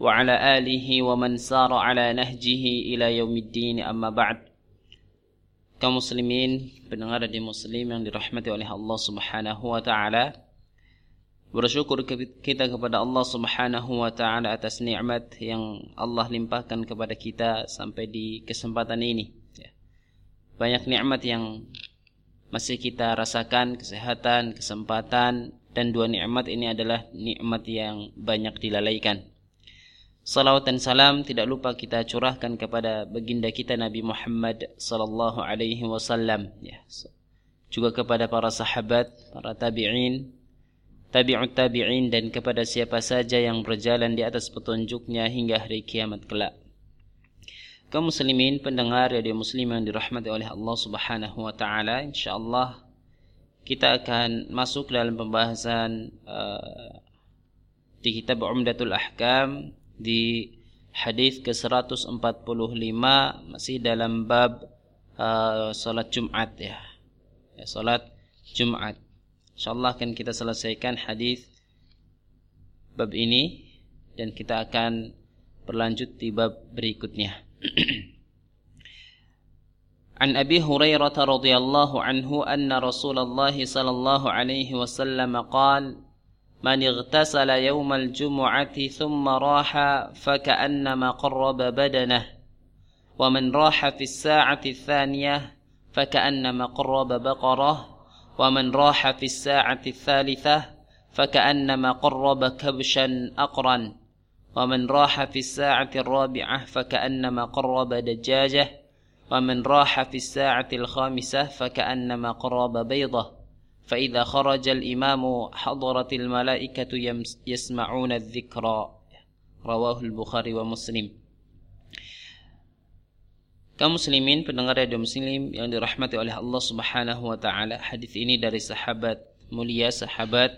وعلى آله ومن سار على نهجه إلى يوم الدين أما بعد kaum muslimin pendengar di muslim yang dirahmati oleh Allah Subhanahu wa taala bersyukur kita kepada Allah Subhanahu wa taala atas nikmat yang Allah limpahkan kepada kita sampai di kesempatan ini ya. banyak nikmat yang masih kita rasakan kesehatan kesempatan dan dua nikmat ini adalah nikmat yang banyak dilalaikan Salawat dan salam tidak lupa kita curahkan kepada baginda kita Nabi Muhammad sallallahu alaihi wasallam ya. Juga kepada para sahabat, para tabi'in, tabi'ut tabi'in dan kepada siapa saja yang berjalan di atas petunjuknya hingga hari kiamat kelak. Kaum muslimin pendengar radio muslim yang dirahmati oleh Allah Subhanahu wa taala, insyaallah kita akan masuk dalam pembahasan uh, di kitab Umdatul Ahkam di hadis ke-145 masih dalam bab uh, salat Jumat ya. ya salat Jumat. Insyaallah akan kita selesaikan hadis bab ini dan kita akan berlanjut di bab berikutnya. عن أبي هريرة رضي الله عنه أن رسول الله صلى الله عليه وسلم قال من اغتسل يوم الجمعة ثم راح فكأنما قرب بدنه ومن راح في الساعة الثانية فكأنما قرب بقرة ومن راح في الساعة الثالثة فكأنما قرب كبشا أقرا ومن راح في الساعة الرابعة فكأنما قرب دجاجة ومن راح في الساعة الخامسة فكأنما قرب بيضة. فإذا خرج الإمام حضرت الملائكة يسمعون الذكرى رواه البخاري ومسلم kaum muslimin pendengar radio muslim yang dirahmati oleh Allah Subhanahu wa taala hadis ini dari sahabat mulia sahabat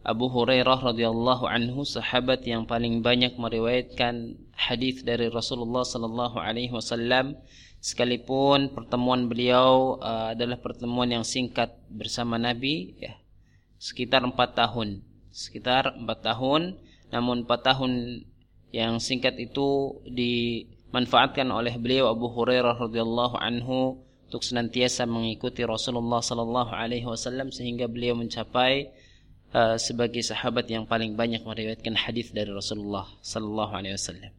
Abu Hurairah radhiyallahu anhu sahabat yang paling banyak meriwayatkan hadis dari Rasulullah sallallahu alaihi wasallam. Sekalipun pertemuan beliau uh, adalah pertemuan yang singkat bersama Nabi ya sekitar empat tahun. Sekitar empat tahun namun empat tahun yang singkat itu dimanfaatkan oleh beliau Abu Hurairah radhiyallahu anhu untuk senantiasa mengikuti Rasulullah sallallahu alaihi wasallam sehingga beliau mencapai uh, sebagai sahabat yang paling banyak meriwayatkan hadis dari Rasulullah sallallahu alaihi wasallam.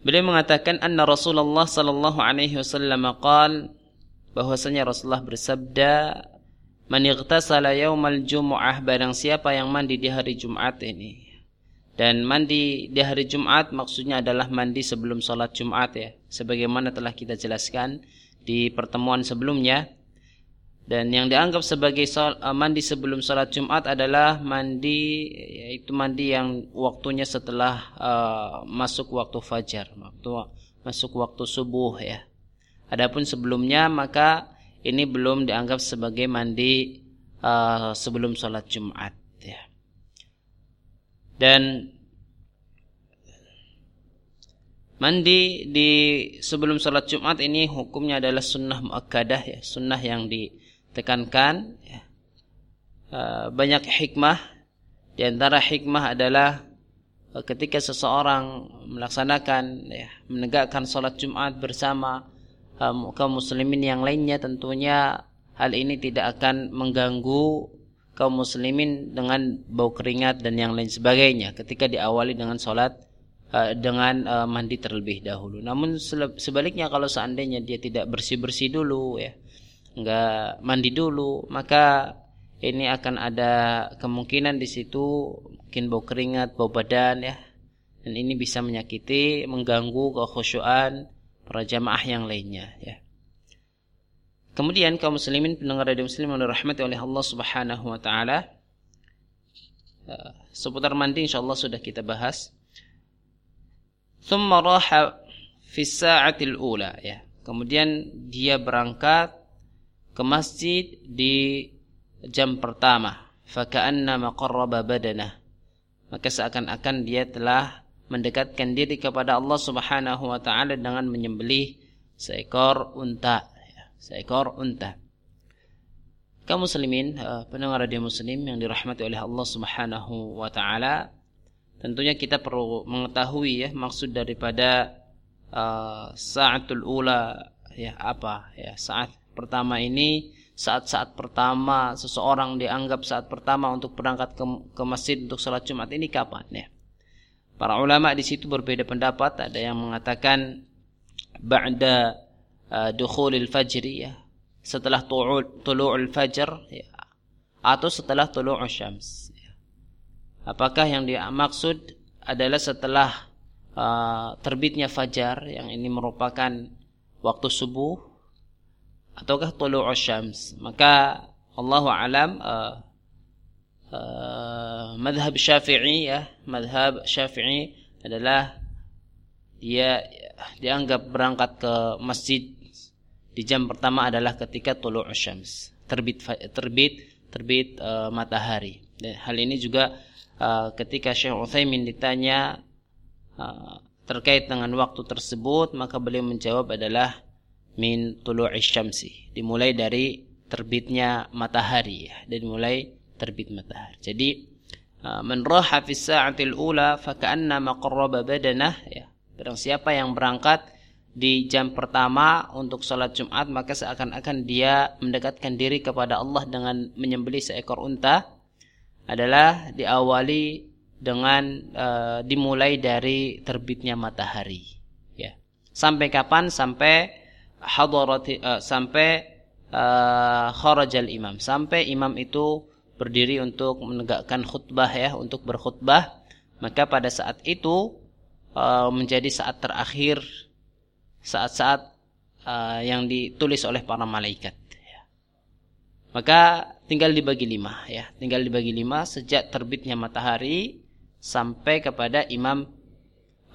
Beliau mengatakan anna Rasulullah sallallahu alaihi wasallam qaal bahwasanya Rasulullah bersabda man ightasala yaumal jumu'ah barang siapa yang mandi di hari Jumat ini dan mandi di hari Jumat maksudnya adalah mandi sebelum sholat Jumat ya sebagaimana telah kita jelaskan di pertemuan sebelumnya dan yang dianggap sebagai uh, mandi sebelum sholat Jumat adalah mandi yaitu mandi yang waktunya setelah uh, masuk waktu fajar, waktu masuk waktu subuh ya. Adapun sebelumnya maka ini belum dianggap sebagai mandi uh, sebelum sholat Jumat ya. Dan mandi di sebelum sholat Jumat ini hukumnya adalah sunnah muakkadah ya, sunnah yang di tekankan ya. uh, banyak hikmah di antara hikmah adalah uh, ketika seseorang melaksanakan ya, menegakkan salat Jumat bersama um, kaum muslimin yang lainnya tentunya hal ini tidak akan mengganggu kaum muslimin dengan bau keringat dan yang lain sebagainya ketika diawali dengan salat dengan mandi terlebih dahulu. Namun sebaliknya kalau seandainya dia tidak bersih-bersih dulu ya nggak mandi dulu. Maka ini akan ada kemungkinan di situ mungkin bau keringat bau badan ya. Dan ini bisa menyakiti mengganggu kekhusyuan para jamaah yang lainnya ya. Kemudian kaum muslimin pendengar radio muslim yang dirahmati oleh Allah Subhanahu wa taala ya, seputar mandi insyaallah sudah kita bahas. Thumma raha fi sa'atil ula ya. Kemudian dia berangkat ke masjid di jam pertama. Faka'annama qarraba badanah. Maka seakan-akan dia telah mendekatkan diri kepada Allah Subhanahu wa taala dengan menyembelih seekor unta ya, seekor unta. Kaum muslimin, uh, pendengar radio muslim yang dirahmati oleh Allah Subhanahu wa taala, tentunya kita perlu mengetahui ya maksud daripada uh, saatul ula ya apa ya saat pertama ini saat-saat pertama seseorang dianggap saat pertama untuk berangkat ke, ke masjid untuk sholat Jumat ini kapan ya? Para ulama di situ berbeda pendapat, ada yang mengatakan ba'da uh, dukhulil fajri ya, setelah tulu'ul fajr ya, atau setelah tulu'ul syams ya. apakah yang dimaksud adalah setelah uh, terbitnya fajar yang ini merupakan waktu subuh ataukah tulu'ul syams? Maka Allah alam uh, uh, madhab syafi'i ya madhab syafi'i adalah dia dianggap berangkat ke masjid di jam pertama adalah ketika tulu syams terbit terbit terbit uh, matahari. Dan hal ini juga uh, ketika Syekh Utsaimin ditanya uh, terkait dengan waktu tersebut maka beliau menjawab adalah min tulu syamsi. Dimulai dari terbitnya matahari ya dan mulai terbit matahari. Jadi uh, man raha fi sa'atil ula fa ka'anna maqarraba badanah ya. Barang siapa yang berangkat di jam pertama untuk sholat Jumat maka seakan-akan dia mendekatkan diri kepada Allah dengan menyembelih seekor unta adalah diawali dengan uh, dimulai dari terbitnya matahari ya. Sampai kapan? Sampai hadarati uh, sampai uh, kharajal imam sampai imam itu berdiri untuk menegakkan khutbah ya untuk berkhutbah maka pada saat itu uh, menjadi saat terakhir saat-saat uh, yang ditulis oleh para malaikat. Maka tinggal dibagi lima, ya, tinggal dibagi lima sejak terbitnya matahari sampai kepada imam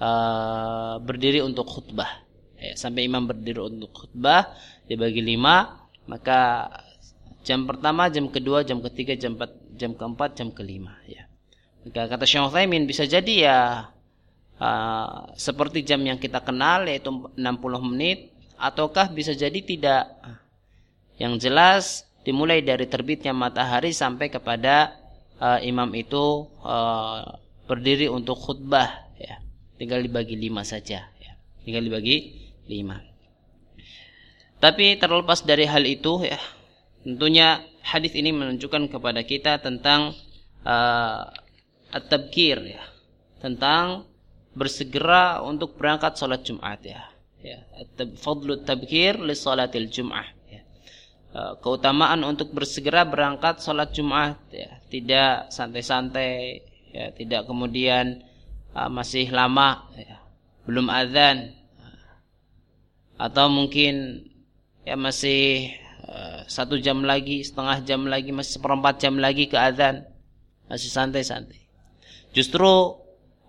uh, berdiri untuk khutbah. Ya, sampai imam berdiri untuk khutbah dibagi lima, maka jam pertama, jam kedua, jam ketiga, jam empat, jam keempat, jam kelima. Ya. Maka kata Syekh Utsaimin bisa jadi ya uh, seperti jam yang kita kenal yaitu 60 menit ataukah bisa jadi tidak yang jelas dimulai dari terbitnya matahari sampai kepada uh, imam itu uh, berdiri untuk khutbah ya tinggal dibagi lima saja ya. tinggal dibagi lima. Tapi terlepas dari hal itu ya tentunya hadis ini menunjukkan kepada kita tentang uh, at-tabkir ya. Tentang bersegera untuk berangkat sholat Jumat ya. Ya, fadlu tabkir li salatil Jum'ah ya. E, keutamaan untuk bersegera berangkat sholat Jumat ya, tidak santai-santai ya, tidak kemudian uh, masih lama ya, belum azan atau mungkin ya masih uh, satu jam lagi setengah jam lagi masih seperempat jam lagi ke azan. Masih santai-santai. Justru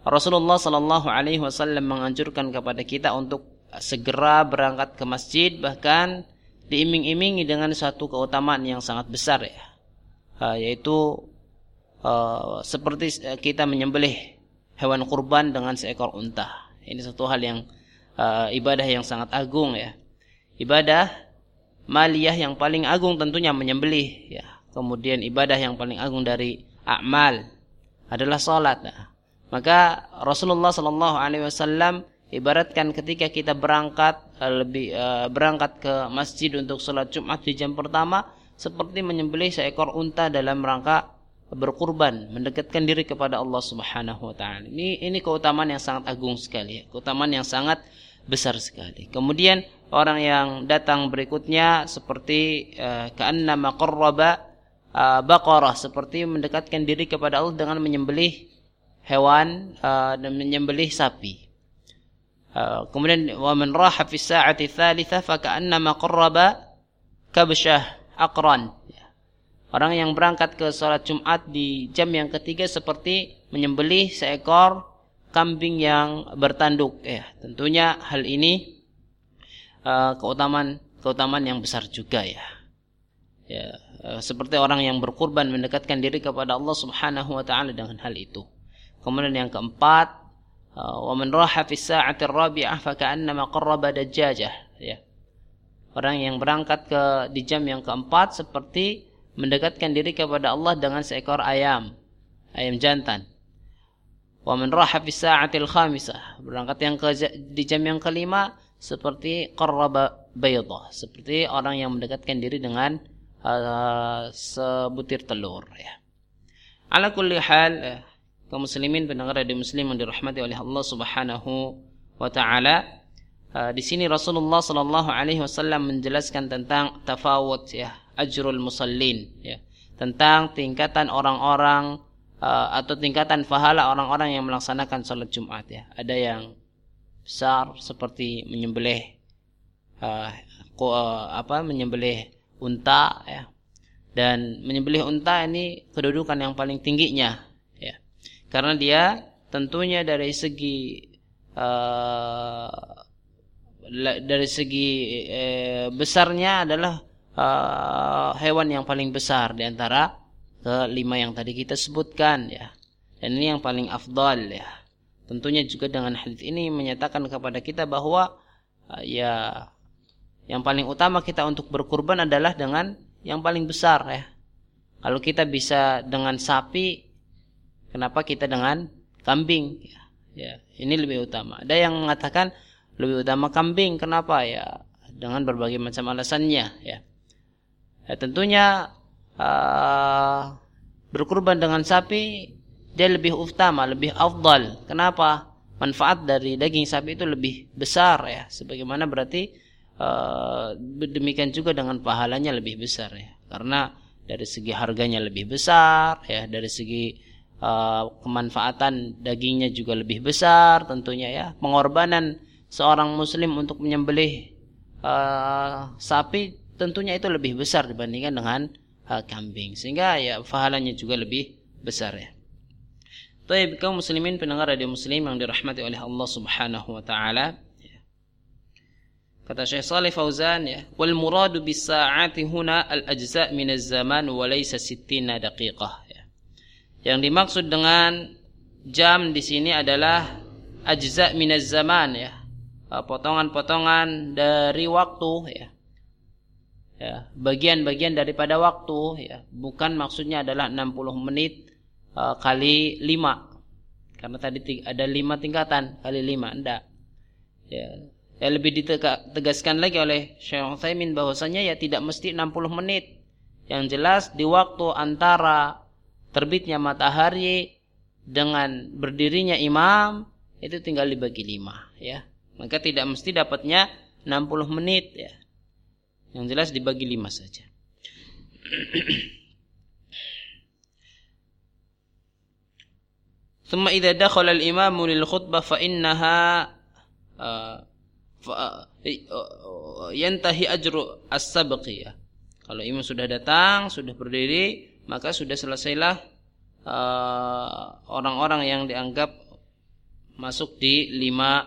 Rasulullah Shallallahu Alaihi Wasallam menganjurkan kepada kita untuk segera berangkat ke masjid bahkan diiming-imingi dengan satu keutamaan yang sangat besar ya. Yaitu uh, seperti kita menyembelih hewan kurban dengan seekor unta. Ini satu hal yang uh, ibadah yang sangat agung ya ibadah maliyah yang paling agung tentunya menyembelih ya kemudian ibadah yang paling agung dari amal adalah salat nah, maka Rasulullah Shallallahu Alaihi Wasallam ibaratkan ketika kita berangkat eh, lebih uh, berangkat ke masjid untuk sholat Jumat di jam pertama seperti menyembelih seekor unta dalam rangka berkurban mendekatkan diri kepada Allah Subhanahu wa taala. Ini ini keutamaan yang sangat agung sekali, ya. keutamaan yang sangat besar sekali. Kemudian orang yang datang berikutnya seperti uh, ka'annama qarraba baqarah seperti mendekatkan diri kepada Allah dengan menyembelih hewan uh, dan menyembelih sapi. Kemudian wa man raha fi sa'ati tsalitsah fa ka'annama qarraba kabsyah aqran. Ya. Orang yang berangkat ke salat Jumat di jam yang ketiga seperti menyembelih seekor kambing yang bertanduk. Ya tentunya hal ini uh, keutamaan keutamaan yang besar juga ya. Ya uh, seperti orang yang berkurban mendekatkan diri kepada Allah Subhanahu wa taala dengan hal itu. Kemudian yang keempat uh, wa man raha fi sa'ati rabi'ah fa ka'annama qarraba dajjajah. Ya. Orang yang berangkat ke di jam yang keempat seperti mendekatkan diri kepada Allah dengan seekor ayam ayam jantan Wa man raha fi sa'atil khamisah. Berangkat yang ke di jam yang kelima seperti qarraba baydah, seperti orang yang mendekatkan diri dengan uh, sebutir telur ya. Ala kulli hal uh, kaum muslimin pendengar radio muslim yang dirahmati oleh Allah Subhanahu wa taala uh, di sini Rasulullah sallallahu alaihi wasallam menjelaskan tentang tafawut ya ajrul musallin ya tentang tingkatan orang-orang uh, atau tingkatan pahala orang-orang yang melaksanakan sholat Jumat ya. Ada yang besar seperti menyembelih uh, apa menyembelih unta ya. Dan menyembelih unta ini kedudukan yang paling tingginya ya. Karena dia tentunya dari segi uh, dari segi uh, besarnya adalah uh, hewan yang paling besar di antara kelima yang tadi kita sebutkan ya. Dan ini yang paling afdal ya. Tentunya juga dengan hadis ini menyatakan kepada kita bahwa uh, ya yang paling utama kita untuk berkurban adalah dengan yang paling besar ya. Kalau kita bisa dengan sapi, kenapa kita dengan kambing? Ya, ya ini lebih utama. Ada yang mengatakan lebih utama kambing, kenapa ya? Dengan berbagai macam alasannya ya. ya tentunya uh, berkurban dengan sapi dia lebih utama, lebih afdal. Kenapa? Manfaat dari daging sapi itu lebih besar ya. Sebagaimana berarti uh, demikian juga dengan pahalanya lebih besar ya. Karena dari segi harganya lebih besar ya, dari segi uh, kemanfaatan dagingnya juga lebih besar tentunya ya. Pengorbanan seorang muslim untuk menyembelih uh, sapi tentunya itu lebih besar dibandingkan dengan uh, kambing sehingga ya pahalanya juga lebih besar ya. Baik kaum muslimin pendengar radio muslim yang dirahmati oleh Allah Subhanahu wa taala. Kata Syekh Saleh Fauzan ya, wal muradu bis sa'ati huna al ajza' min az-zaman wa laysa 60 daqiqah ya. Yang dimaksud dengan jam di sini adalah ajza' min az-zaman ya. Potongan-potongan dari waktu ya ya, bagian-bagian daripada waktu ya. Bukan maksudnya adalah 60 menit uh, kali 5 karena tadi ada 5 tingkatan kali 5 enggak. Ya ya lebih ditegaskan lagi oleh Syekh Utsaimin bahwasanya ya tidak mesti 60 menit. Yang jelas di waktu antara terbitnya matahari dengan berdirinya imam itu tinggal dibagi 5 ya. Maka tidak mesti dapatnya 60 menit ya yang jelas dibagi lima saja. ثم إذا دخل الإمام للخطبة فإنها ينتهي أجر السبق ya. Kalau imam sudah datang, sudah berdiri, maka sudah selesailah orang-orang uh, yang dianggap masuk di lima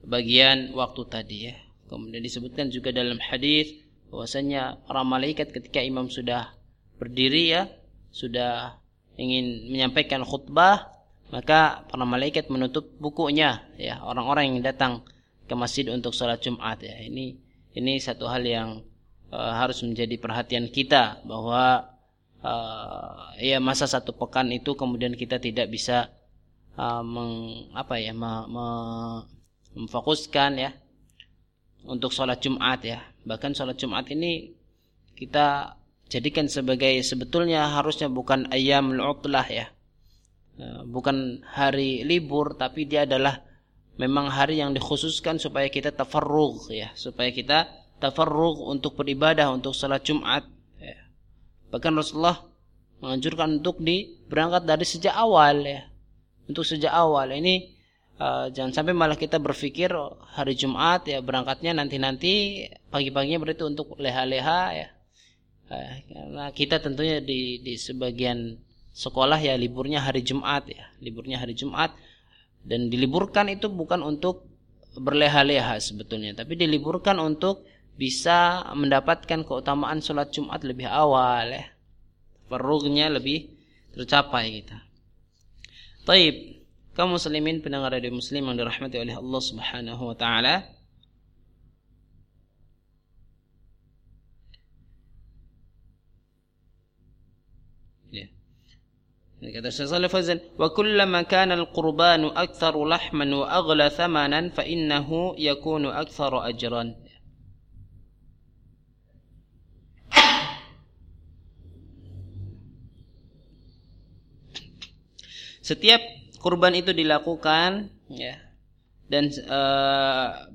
bagian waktu tadi ya. Kemudian disebutkan juga dalam hadis bahwasanya para malaikat ketika imam sudah berdiri ya sudah ingin menyampaikan khutbah maka para malaikat menutup bukunya ya orang-orang yang datang ke masjid untuk sholat Jumat ya. Ini ini satu hal yang uh, harus menjadi perhatian kita bahwa uh, ya masa satu pekan itu kemudian kita tidak bisa uh, meng, apa ya me, me, memfokuskan ya untuk sholat Jumat ya. Bahkan sholat Jumat ini kita jadikan sebagai sebetulnya harusnya bukan ayam utlah ya. E, bukan hari libur tapi dia adalah memang hari yang dikhususkan supaya kita tafarrug ya, supaya kita tafarrug untuk beribadah untuk sholat Jumat ya. Bahkan Rasulullah menganjurkan untuk di berangkat dari sejak awal ya. Untuk sejak awal ini Uh, jangan sampai malah kita berpikir hari Jumat ya berangkatnya nanti-nanti pagi-paginya berarti untuk leha-leha ya. Uh, karena kita tentunya di di sebagian sekolah ya liburnya hari Jumat ya, liburnya hari Jumat. Dan diliburkan itu bukan untuk berleha-leha sebetulnya, tapi diliburkan untuk bisa mendapatkan keutamaan sholat Jumat lebih awal ya. Perugnya lebih tercapai kita. Taib, kaum muslimin pendengar radio muslim yang dirahmati oleh Allah Subhanahu wa taala. kata Syekh Salih Fauzan wa kullama kana al-qurban akthar lahman wa aghla thamanan fa innahu yakunu akthar ajran Setiap kurban itu dilakukan ya dan uh,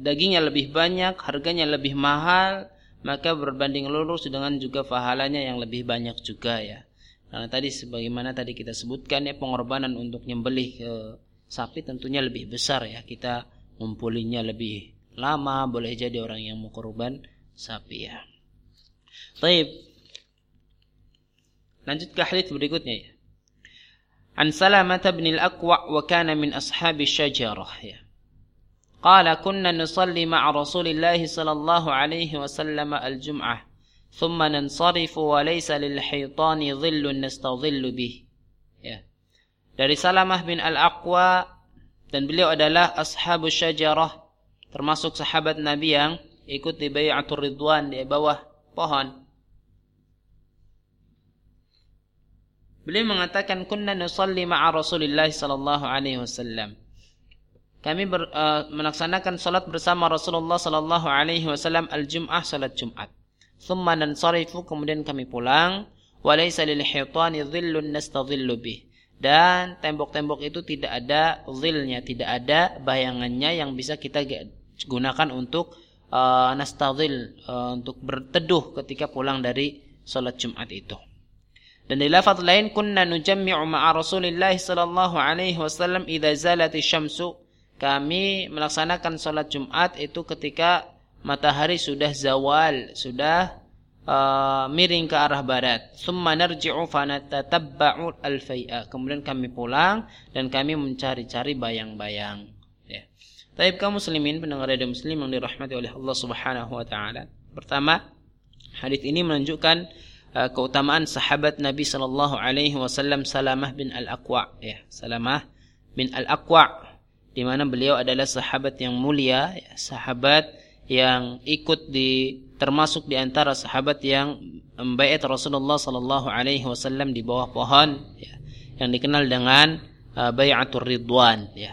dagingnya lebih banyak, harganya lebih mahal, maka berbanding lurus dengan juga pahalanya yang lebih banyak juga ya. Karena tadi sebagaimana tadi kita sebutkan ya pengorbanan untuk nyembelih ke sapi tentunya lebih besar ya. Kita ngumpulinnya lebih lama, boleh jadi orang yang mau korban sapi ya. Baik. Lanjut ke hadis berikutnya ya. Bin al-Aqwa wa kana min ashabi syajarah ya. قال كنا نصلي مع رسول الله صلى الله عليه وسلم الجمعه ثم ننصرف وليس للحيطان ظل نستظل به dari Salamah bin Al-Aqwa dan beliau adalah ashabu syajarah termasuk sahabat Nabi yang ikut di Bayatul Ridwan di bawah pohon Beliau mengatakan kunna nusalli ma'a Rasulillah sallallahu alaihi wasallam. Kami ber, uh, melaksanakan salat bersama Rasulullah sallallahu alaihi wasallam al-Jum'ah salat Jumat. Thumma nansarifu kemudian kami pulang. Walaysa lil hitani dhillun nastadhillu bih. Dan tembok-tembok itu tidak ada zilnya, tidak ada bayangannya yang bisa kita gunakan untuk uh, nastadhil uh, untuk berteduh ketika pulang dari salat Jumat itu. Dan di lafaz lain kunna nujammi'u ma'a Rasulillah sallallahu alaihi wasallam idza zalati syamsu. Kami melaksanakan salat Jumat itu ketika matahari sudah zawal, sudah uh, miring ke arah barat. Summa narji'u fanatatabba'u al-fai'a. Kemudian kami pulang dan kami mencari-cari bayang-bayang. Ya. Taib kaum muslimin pendengar radio muslim yang dirahmati oleh Allah Subhanahu wa taala. Pertama, hadis ini menunjukkan keutamaan sahabat Nabi sallallahu alaihi wasallam Salamah bin Al-Aqwa ya. Salamah bin Al-Aqwa di mana beliau adalah sahabat yang mulia, ya, sahabat yang ikut di termasuk di antara sahabat yang membaiat Rasulullah sallallahu alaihi wasallam di bawah pohon ya, yang dikenal dengan uh, bai'atur ridwan ya.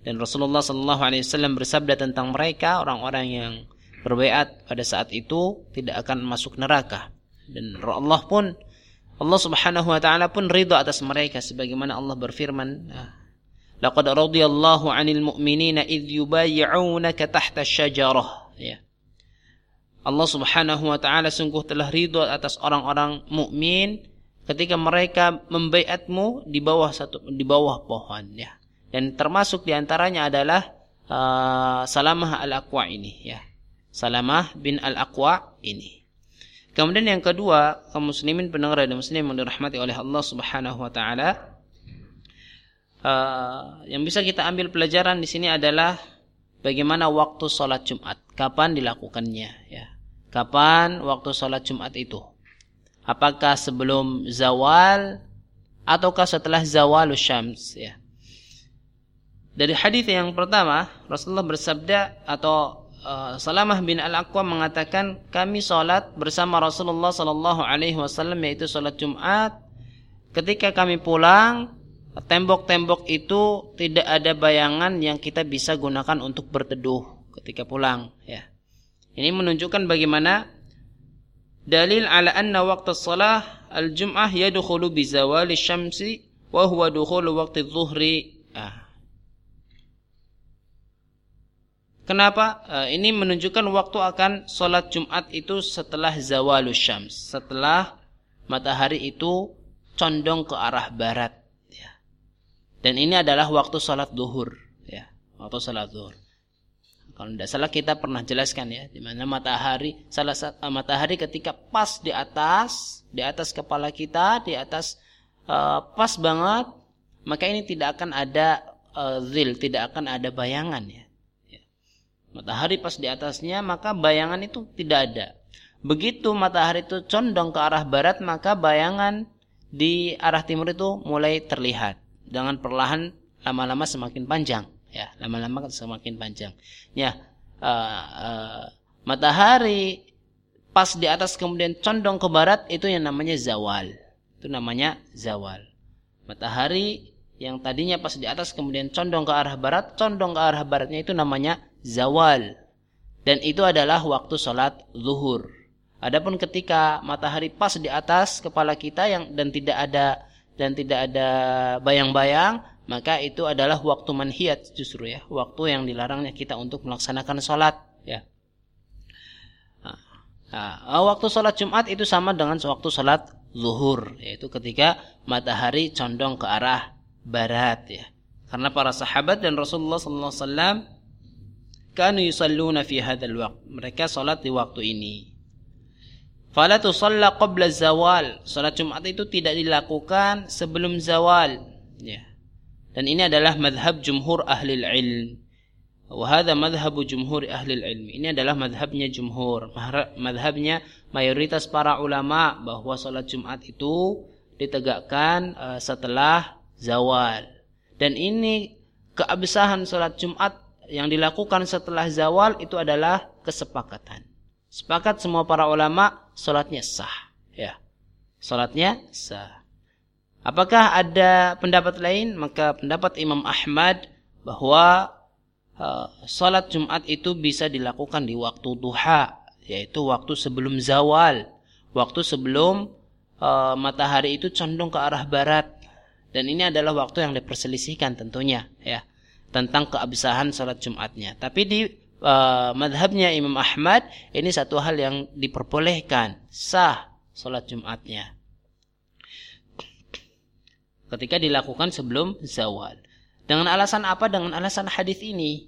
Dan Rasulullah sallallahu alaihi wasallam bersabda tentang mereka orang-orang yang berbaiat pada saat itu tidak akan masuk neraka. Dan Allah pun Allah Subhanahu wa taala pun ridha atas mereka sebagaimana Allah berfirman Laqad radiyallahu 'anil mu'minina idh yubayyi'unaka tahta asy-syajarah ya. Allah Subhanahu wa taala sungguh telah ridho atas orang-orang mukmin ketika mereka membaiatmu di bawah satu di bawah pohon ya. Dan termasuk di antaranya adalah uh, Salamah al-Aqwa ini ya. Salamah bin al-Aqwa ini. Kemudian yang kedua, kaum muslimin pendengar dan muslim yang dirahmati oleh Allah Subhanahu wa taala uh, yang bisa kita ambil pelajaran di sini adalah bagaimana waktu sholat Jumat, kapan dilakukannya, ya. Kapan waktu sholat Jumat itu? Apakah sebelum zawal ataukah setelah zawal syams, ya. Dari hadis yang pertama, Rasulullah bersabda atau Salamah bin Al-Aqwa mengatakan kami sholat bersama Rasulullah Sallallahu Alaihi Wasallam yaitu sholat Jumat. Ketika kami pulang, tembok-tembok itu tidak ada bayangan yang kita bisa gunakan untuk berteduh ketika pulang ya. Ini menunjukkan bagaimana dalil ala anna waqtu shalah al-jum'ah yadkhulu bi zawali syamsi wa huwa dukhulu waqti dhuhri. Ah. Kenapa? Uh, ini menunjukkan waktu akan sholat Jumat itu setelah zawalus syams, setelah matahari itu condong ke arah barat. Dan ini adalah waktu sholat duhur. Ya, waktu sholat duhur. Kalau tidak salah kita pernah jelaskan ya, di mana matahari salah uh, matahari ketika pas di atas, di atas kepala kita, di atas uh, pas banget, maka ini tidak akan ada zil, tidak akan ada bayangan ya. ya. Matahari pas di atasnya maka bayangan itu tidak ada. Begitu matahari itu condong ke arah barat maka bayangan di arah timur itu mulai terlihat. Dengan perlahan lama-lama semakin panjang. Ya lama-lama semakin panjang. Ya uh, uh, matahari pas di atas kemudian condong ke barat itu yang namanya zawal. Itu namanya zawal. Matahari yang tadinya pas di atas kemudian condong ke arah barat condong ke arah baratnya itu namanya zawal dan itu adalah waktu sholat zuhur Adapun ketika matahari pas di atas kepala kita yang dan tidak ada dan tidak ada bayang-bayang, maka itu adalah waktu manhiyat justru ya, waktu yang dilarangnya kita untuk melaksanakan sholat ya. Nah, waktu sholat Jumat itu sama dengan waktu sholat zuhur, yaitu ketika matahari condong ke arah barat ya. Karena para sahabat dan Rasulullah SAW kanu yusalluna fi hadzal waqt. Mereka salat di waktu ini. Fala tusalla qabla zawal. Salat Jumat itu tidak dilakukan sebelum zawal. Ya. Dan ini adalah madhab jumhur ahli ilm. Wahada madhabu jumhur ahli ilm. Ini adalah madhabnya jumhur. Madhabnya mayoritas para ulama bahwa salat Jumat itu ditegakkan uh, setelah zawal. Dan ini keabsahan salat Jumat yang dilakukan setelah zawal itu adalah kesepakatan. Sepakat semua para ulama salatnya sah, ya. Salatnya sah. Apakah ada pendapat lain? Maka pendapat Imam Ahmad bahwa uh, salat Jumat itu bisa dilakukan di waktu duha, yaitu waktu sebelum zawal, waktu sebelum uh, matahari itu condong ke arah barat. Dan ini adalah waktu yang diperselisihkan tentunya, ya, tentang keabsahan salat Jumatnya. Tapi di uh, madhabnya Imam Ahmad ini satu hal yang diperbolehkan sah sholat Jumatnya. Ketika dilakukan sebelum zawal. Dengan alasan apa? Dengan alasan hadis ini.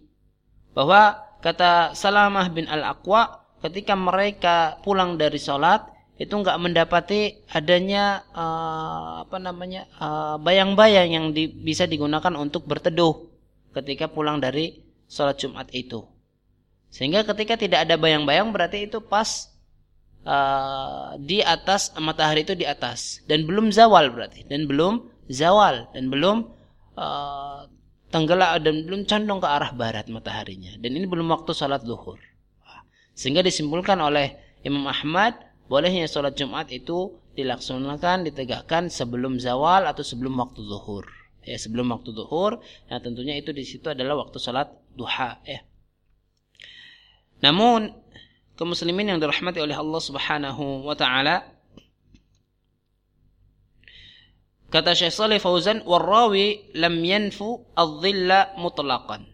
Bahwa kata Salamah bin Al-Aqwa ketika mereka pulang dari sholat itu nggak mendapati adanya uh, apa namanya bayang bayang-bayang yang di, bisa digunakan untuk berteduh ketika pulang dari sholat Jumat itu. Sehingga ketika tidak ada bayang-bayang berarti itu pas uh, di atas matahari itu di atas. Dan belum zawal berarti. Dan belum zawal. Dan belum uh, tenggelam dan belum condong ke arah barat mataharinya. Dan ini belum waktu salat zuhur. Sehingga disimpulkan oleh Imam Ahmad bolehnya salat Jumat itu dilaksanakan ditegakkan sebelum zawal atau sebelum waktu zuhur. Ya, sebelum waktu zuhur yang tentunya itu di situ adalah waktu salat duha ya. Namun kaum muslimin yang dirahmati oleh Allah Subhanahu wa taala kata Syekh Saleh Fauzan warawi lam yanfu adh-dhilla mutlaqan.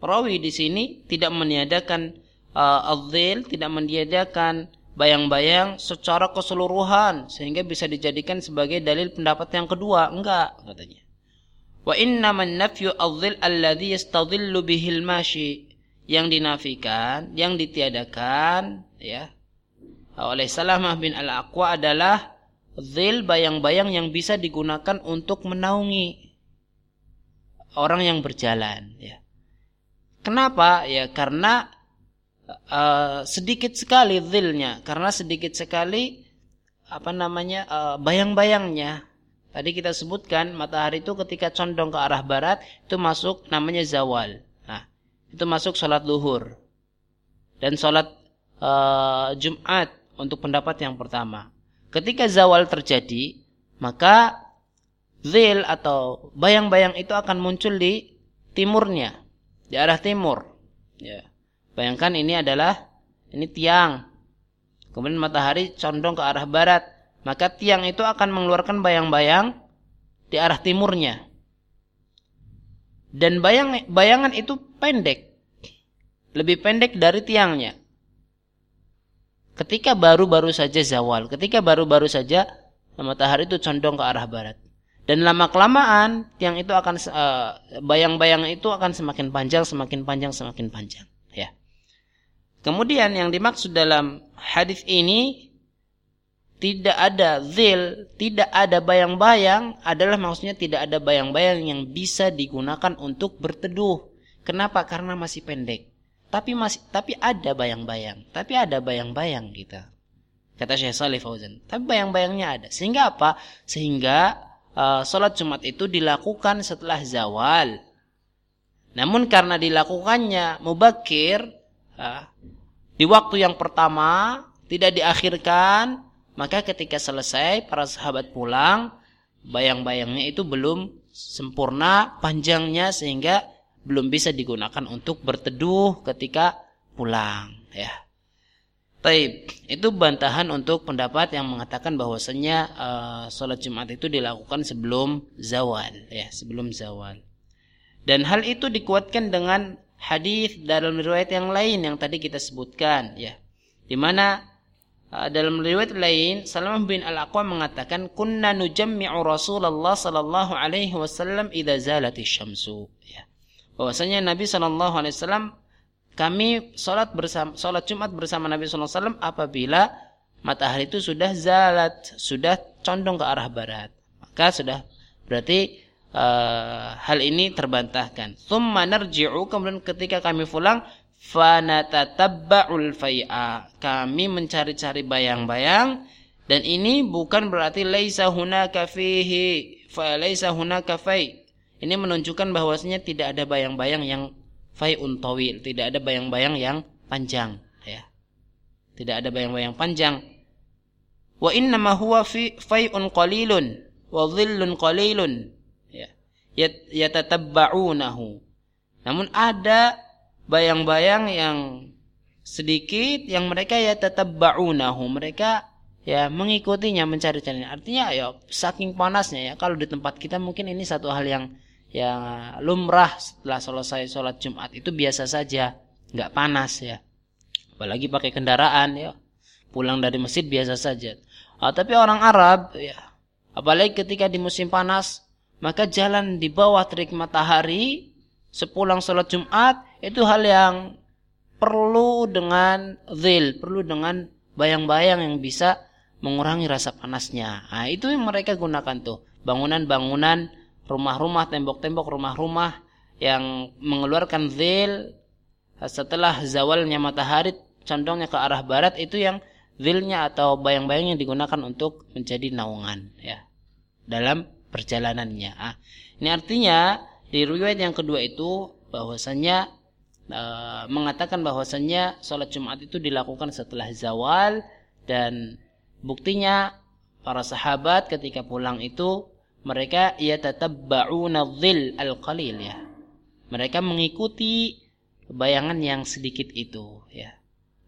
Rawi di sini tidak meniadakan uh, adh tidak meniadakan bayang-bayang secara keseluruhan sehingga bisa dijadikan sebagai dalil pendapat yang kedua. Enggak, katanya. Wa inna man nafyu adh-dhil alladhi yastadhillu bihil mashi yang dinafikan, yang ditiadakan ya oleh Salamah bin Al-Aqwa adalah zil bayang-bayang yang bisa digunakan untuk menaungi orang yang berjalan ya. Kenapa? Ya karena uh, sedikit sekali zilnya, karena sedikit sekali apa namanya uh, bayang-bayangnya. Tadi kita sebutkan matahari itu ketika condong ke arah barat itu masuk namanya zawal itu masuk sholat luhur dan sholat uh, Jumat untuk pendapat yang pertama. Ketika zawal terjadi, maka zil atau bayang-bayang itu akan muncul di timurnya, di arah timur. Ya. Bayangkan ini adalah ini tiang. Kemudian matahari condong ke arah barat, maka tiang itu akan mengeluarkan bayang-bayang di arah timurnya. Dan bayang bayangan itu pendek. Lebih pendek dari tiangnya. Ketika baru-baru saja zawal, ketika baru-baru saja matahari itu condong ke arah barat. Dan lama kelamaan tiang itu akan eh, bayang-bayang itu akan semakin panjang, semakin panjang, semakin panjang, ya. Kemudian yang dimaksud dalam hadis ini tidak ada zil, tidak ada bayang-bayang adalah maksudnya tidak ada bayang-bayang yang bisa digunakan untuk berteduh. Kenapa? Karena masih pendek. Tapi masih tapi ada bayang-bayang, tapi ada bayang-bayang kita. Kata Syekh Salih Fauzan. Tapi bayang-bayangnya ada. Sehingga apa? Sehingga uh, sholat Jumat itu dilakukan setelah zawal. Namun karena dilakukannya mubakir uh, di waktu yang pertama tidak diakhirkan, maka ketika selesai para sahabat pulang, bayang-bayangnya itu belum sempurna panjangnya sehingga belum bisa digunakan untuk berteduh ketika pulang ya. Taib, itu bantahan untuk pendapat yang mengatakan bahwasanya uh, sholat Jumat itu dilakukan sebelum zawal, ya, sebelum zawal. Dan hal itu dikuatkan dengan hadis dalam riwayat yang lain yang tadi kita sebutkan, ya, di mana dalam riwayat lain Salamah bin Al Aqwa mengatakan kunna nujammi'u Rasulullah sallallahu alaihi wasallam idza zalati syamsu, ya. Bahwasanya Nabi sallallahu alaihi wasallam kami sholat bersama sholat Jumat bersama Nabi SAW apabila matahari itu sudah zalat, sudah condong ke arah barat. Maka sudah berarti uh, hal ini terbantahkan. Thumma narji'u kemudian ketika kami pulang fanatatabba'ul fai'a. Kami mencari-cari bayang-bayang dan ini bukan berarti laisa hunaka fihi fa laisa hunaka fai. Ini menunjukkan bahwasanya tidak ada bayang-bayang yang fai'un tawil, tidak ada bayang-bayang yang panjang, ya. Tidak ada bayang-bayang panjang. Wa inna ma huwa fi fai'un qalilun wa dhillun qalilun. Ya. Yatatabba'unahu. Namun ada bayang-bayang yang sedikit yang mereka ya yatatabba'unahu. Mereka ya mengikutinya mencari-carinya. Artinya ya saking panasnya ya kalau di tempat kita mungkin ini satu hal yang yang lumrah setelah selesai sholat Jumat itu biasa saja, nggak panas ya. Apalagi pakai kendaraan ya, pulang dari masjid biasa saja. Ah, tapi orang Arab ya, apalagi ketika di musim panas, maka jalan di bawah terik matahari sepulang sholat Jumat itu hal yang perlu dengan zil, perlu dengan bayang-bayang yang bisa mengurangi rasa panasnya. Nah, itu yang mereka gunakan tuh bangunan-bangunan rumah-rumah, tembok-tembok rumah-rumah yang mengeluarkan zil setelah zawalnya matahari condongnya ke arah barat itu yang zilnya atau bayang-bayang yang digunakan untuk menjadi naungan ya dalam perjalanannya. Ah, ini artinya di riwayat yang kedua itu bahwasanya e, mengatakan bahwasanya sholat Jumat itu dilakukan setelah zawal dan buktinya para sahabat ketika pulang itu mereka yatatabba'una dhil al-qalil ya. Mereka mengikuti bayangan yang sedikit itu ya.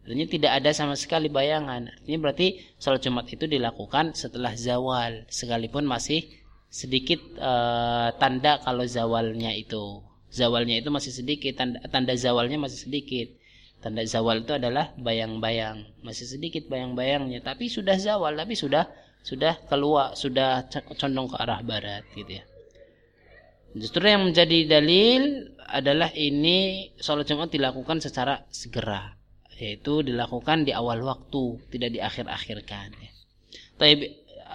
Artinya tidak ada sama sekali bayangan. Artinya berarti salat Jumat itu dilakukan setelah zawal sekalipun masih sedikit uh, tanda kalau zawalnya itu. Zawalnya itu masih sedikit, tanda, tanda zawalnya masih sedikit. Tanda zawal itu adalah bayang-bayang, masih sedikit bayang-bayangnya, tapi sudah zawal, tapi sudah sudah keluar sudah condong ke arah barat gitu ya justru yang menjadi dalil adalah ini sholat jumat dilakukan secara segera yaitu dilakukan di awal waktu tidak di akhir-akhirkan ya.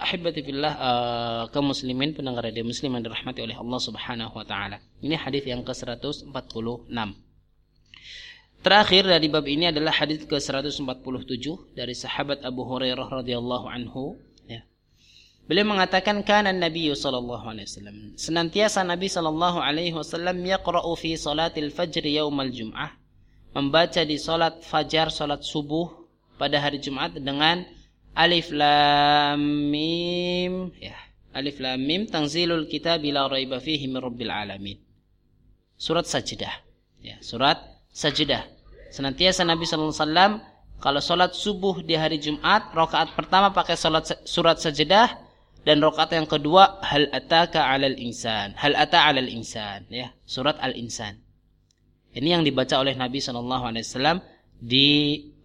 Ahibati fillah uh, kaum muslimin pendengar radio muslim yang dirahmati oleh Allah Subhanahu wa taala. Ini hadis yang ke-146. Terakhir dari bab ini adalah hadis ke-147 dari sahabat Abu Hurairah radhiyallahu anhu Beliau mengatakan kana Nabi sallallahu alaihi wasallam. Senantiasa Nabi sallallahu alaihi wasallam yaqra'u fi salatil fajr yaumal jum'ah. Membaca di salat fajar, salat subuh pada hari Jumat dengan alif lam mim ya. Alif lam mim tanzilul kitab la raiba fihi min rabbil alamin. Surat Sajdah. Ya, surat Sajdah. Senantiasa Nabi sallallahu alaihi wasallam kalau salat subuh di hari Jumat, rakaat pertama pakai salat surat Sajdah, dan rakaat yang kedua hal ataka 'alal insan hal ata 'alal insan ya surat al insan ini yang dibaca oleh Nabi Shallallahu Alaihi Wasallam di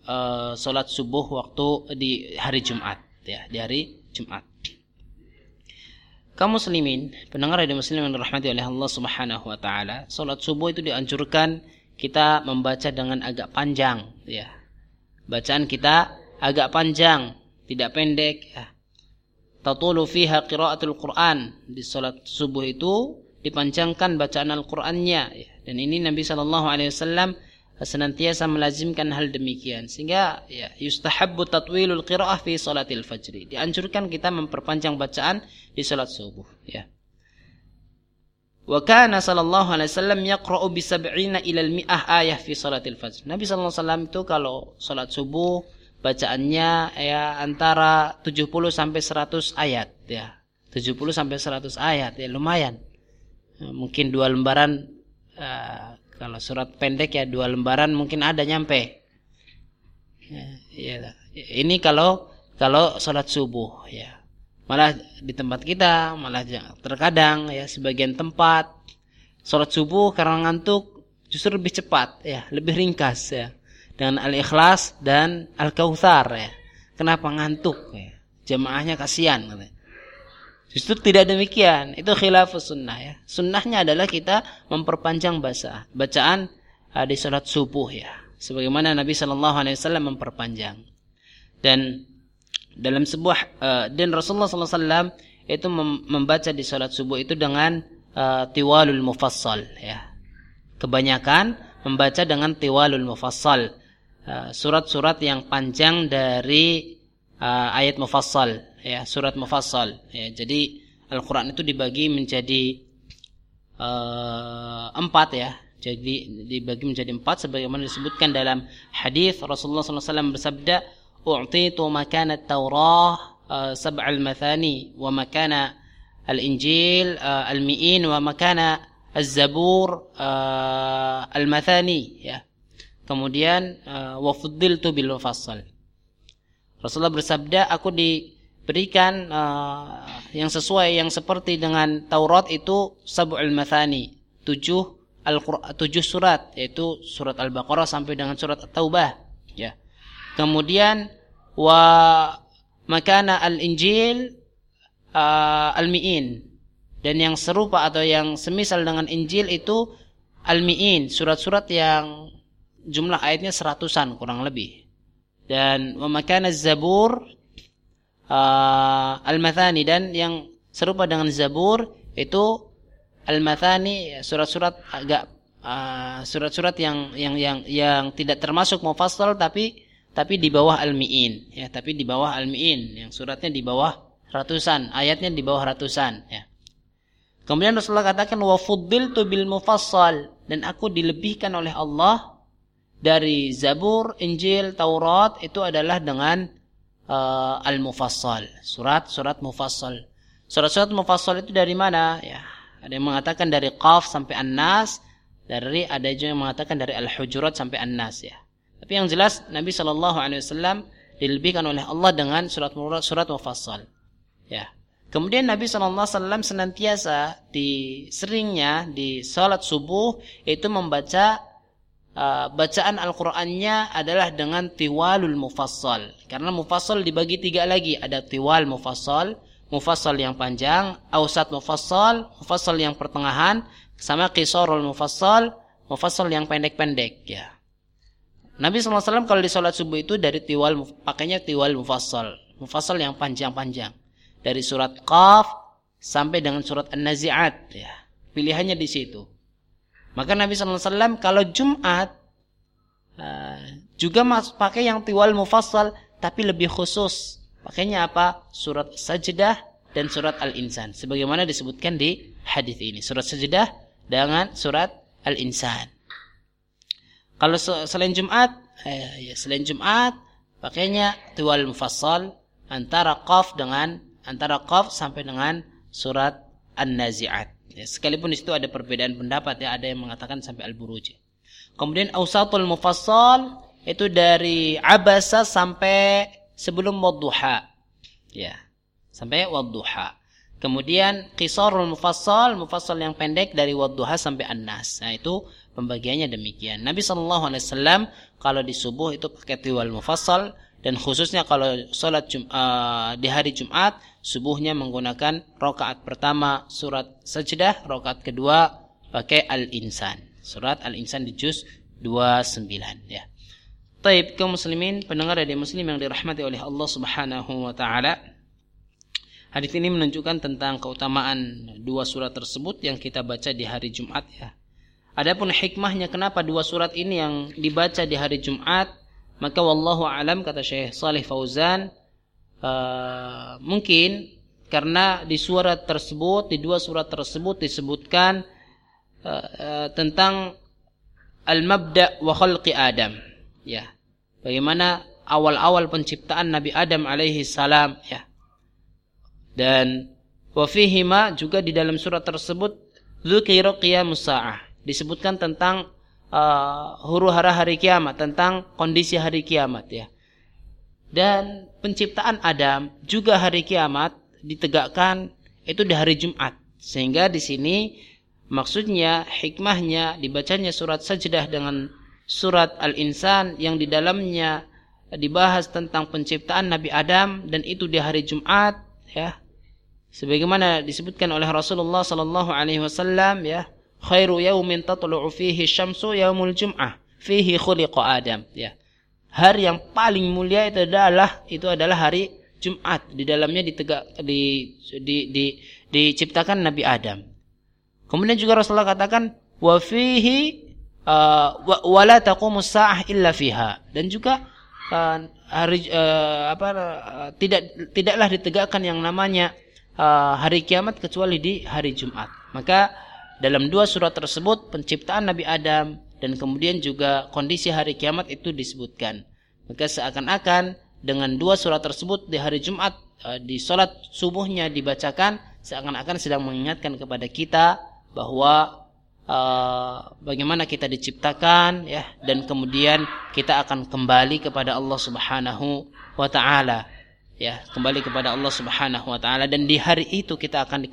uh, sholat subuh waktu di hari Jumat ya di hari Jumat kaum muslimin pendengar radio muslim yang dirahmati oleh Allah Subhanahu wa taala salat subuh itu dianjurkan kita membaca dengan agak panjang ya bacaan kita agak panjang tidak pendek ya. Tatulu fiha qiraatul Quran. Di salat subuh itu dipanjangkan bacaan Al-Qur'annya ya. Dan ini Nabi sallallahu alaihi wasallam senantiasa melazimkan hal demikian. Sehingga ya yustahabbu tatwilul qiraah fi salatil fajri. Dianjurkan kita memperpanjang bacaan di salat subuh ya. Wa kana sallallahu alaihi wasallam yaqra'u bi sab'ina ila al-mi'ah ayah fi salatil fajr. Nabi sallallahu alaihi wasallam itu kalau salat subuh bacaannya ya antara 70 sampai 100 ayat ya. 70 sampai 100 ayat ya lumayan. Mungkin dua lembaran uh, kalau surat pendek ya dua lembaran mungkin ada nyampe. Ya, ya. Ini kalau kalau sholat subuh ya. Malah di tempat kita malah terkadang ya sebagian tempat sholat subuh karena ngantuk justru lebih cepat ya, lebih ringkas ya. Dengan al-ikhlas dan al-kautsar ya. Kenapa ngantuk ya? Jemaahnya kasihan katanya. Justru tidak demikian. Itu khilafus sunnah ya. Sunnahnya adalah kita memperpanjang bahasa bacaan uh, di salat subuh ya. Sebagaimana Nabi Shallallahu Alaihi Wasallam memperpanjang. Dan dalam sebuah uh, dan Rasulullah SAW itu membaca di salat subuh itu dengan uh, tiwalul mufassal ya. Kebanyakan membaca dengan tiwalul mufassal. Surat-surat uh, yang panjang dari uh, ayat mufassal ya surat mufassal. Ya jadi Al-Quran itu dibagi menjadi uh, empat ya. Jadi dibagi menjadi empat sebagaimana disebutkan dalam hadis Rasulullah SAW bersabda u'titu makana Taurah uh, sab'al mathani wa makana al-Injil uh, al-mi'in wa makana az-zabur uh, al-mathani. Ya. Kemudian uh, wa fuddiltu bil mufassal Rasulullah bersabda aku di berikan uh, yang sesuai yang seperti dengan Taurat itu sab'ul mathani tujuh al tujuh surat yaitu surat Al-Baqarah sampai dengan surat At-Taubah ya. Kemudian wa makana al-Injil uh, al-mi'in. Dan yang serupa atau yang semisal dengan Injil itu al-mi'in surat-surat yang jumlah ayatnya seratusan kurang lebih. Dan wa makana zabur uh, Al-Mathani dan yang serupa dengan Zabur itu Al-Mathani surat-surat agak uh, surat-surat yang yang yang yang tidak termasuk mufassal tapi tapi di bawah Al-Mi'in ya tapi di bawah Al-Mi'in yang suratnya di bawah ratusan ayatnya di bawah ratusan ya. Kemudian Rasulullah katakan wa fuddiltu bil mufassal dan aku dilebihkan oleh Allah dari Zabur, Injil, Taurat itu adalah dengan uh, Al-Mufassal, surat-surat mufassal. Surat-surat mufassal itu dari mana? Ya, ada yang mengatakan dari Qaf sampai An-Nas, dari ada juga yang mengatakan dari Al-Hujurat sampai An-Nas ya. Tapi yang jelas Nabi Shallallahu alaihi wasallam dilebihkan oleh Allah dengan surat surat mufassal. Ya. Kemudian Nabi Shallallahu alaihi wasallam senantiasa di seringnya di salat subuh itu membaca uh, bacaan Al-Qur'annya adalah dengan tiwalul mufassal. Karena mufassal dibagi tiga lagi, ada tiwal mufassal, mufassal yang panjang, ausat mufassal, mufassal yang pertengahan, sama qisarul mufassal, mufassal yang pendek-pendek ya. Nabi SAW kalau di sholat subuh itu dari tiwal pakainya tiwal mufassal, mufassal yang panjang-panjang. Dari surat Qaf sampai dengan surat An-Nazi'at ya. Pilihannya di situ. Maka Nabi SAW kalau Jumat uh, juga mas pakai yang tiwal mufassal tapi lebih khusus. Pakainya apa? Surat Sajdah dan surat Al-Insan. Sebagaimana disebutkan di hadis ini. Surat Sajdah dengan surat Al-Insan. Kalau selain Jumat, eh, ya selain Jumat pakainya tiwal mufassal antara qaf dengan antara qaf sampai dengan surat An-Nazi'at. Ya, sekalipun di situ ada perbedaan pendapat ya, ada yang mengatakan sampai al-buruj. Kemudian ausatul mufassal itu dari abasa sampai sebelum wadduha. Ya. Sampai wadduha. Kemudian qisarul mufassal, mufassal yang pendek dari wadduha sampai an-nas. Nah, itu pembagiannya demikian. Nabi sallallahu alaihi wasallam kalau di subuh itu pakai tiwal mufassal dan khususnya kalau sholat uh, di hari Jumat subuhnya menggunakan rokaat pertama surat sajdah, rokaat kedua pakai al-insan. Surat al-insan di juz 29 ya. Taib kaum muslimin pendengar dari muslim yang dirahmati oleh Allah Subhanahu wa taala. Hadis ini menunjukkan tentang keutamaan dua surat tersebut yang kita baca di hari Jumat ya. Adapun hikmahnya kenapa dua surat ini yang dibaca di hari Jumat, maka wallahu alam kata Syekh Saleh Fauzan uh, mungkin karena di surat tersebut di dua surat tersebut disebutkan uh, uh, tentang al-mabda wa khalqi Adam. Ya. Bagaimana awal-awal penciptaan Nabi Adam alaihi salam ya. Dan wa juga di dalam surat tersebut dzukira qiyamus saah. Disebutkan tentang uh, huru hara hari kiamat tentang kondisi hari kiamat ya. Dan penciptaan Adam juga hari kiamat ditegakkan itu di hari Jumat. Sehingga di sini maksudnya hikmahnya dibacanya surat sajdah dengan surat Al-Insan yang di dalamnya dibahas tentang penciptaan Nabi Adam dan itu di hari Jumat ya. Sebagaimana disebutkan oleh Rasulullah sallallahu alaihi wasallam ya khairu yaumin tatlu'u fihi syamsu yaumul jum'ah. Fihi khuliqa Adam. Ya. Hari yang paling mulia itu adalah itu adalah hari Jumat. Di dalamnya ditegak di di, di diciptakan Nabi Adam. Kemudian juga Rasulullah katakan wa fihi uh, wala taqumu sa'ah illa fiha. Dan juga uh, hari uh, apa uh, tidak tidaklah ditegakkan yang namanya uh, hari kiamat kecuali di hari Jumat. Maka dalam dua surat tersebut penciptaan Nabi Adam dan kemudian juga kondisi hari kiamat itu disebutkan. Maka seakan-akan dengan dua surat tersebut di hari Jumat uh, di sholat subuhnya dibacakan seakan-akan sedang mengingatkan kepada kita bahwa uh, bagaimana kita diciptakan ya dan kemudian kita akan kembali kepada Allah Subhanahu wa taala ya kembali kepada Allah Subhanahu wa taala. Dan di hari itu kita akan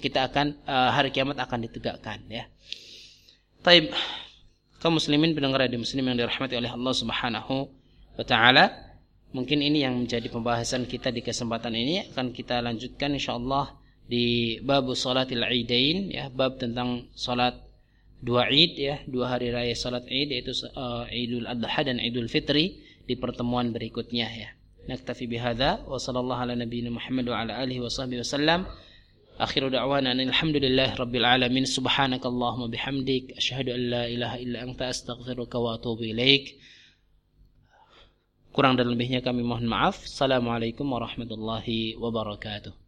kita akan uh, hari kiamat akan ditegakkan ya. Taib kaum muslimin pendengar di muslim yang dirahmati oleh Allah Subhanahu wa taala mungkin ini yang menjadi pembahasan kita di kesempatan ini. Akan kita lanjutkan insyaallah di bab salatil idain ya. Bab tentang salat dua id ya. Dua hari raya salat id yaitu uh, Idul Adha dan Idul Fitri di pertemuan berikutnya ya نكتفي بهذا وصلى الله على نبينا محمد وعلى آله وصحبه وسلم آخر دعوانا أن الحمد لله رب العالمين سبحانك اللهم بحمدك أشهد أن لا إله إلا أنت أستغفرك وأتوب إليك Kurang dan lebihnya kami mohon maaf. Assalamualaikum warahmatullahi wabarakatuh.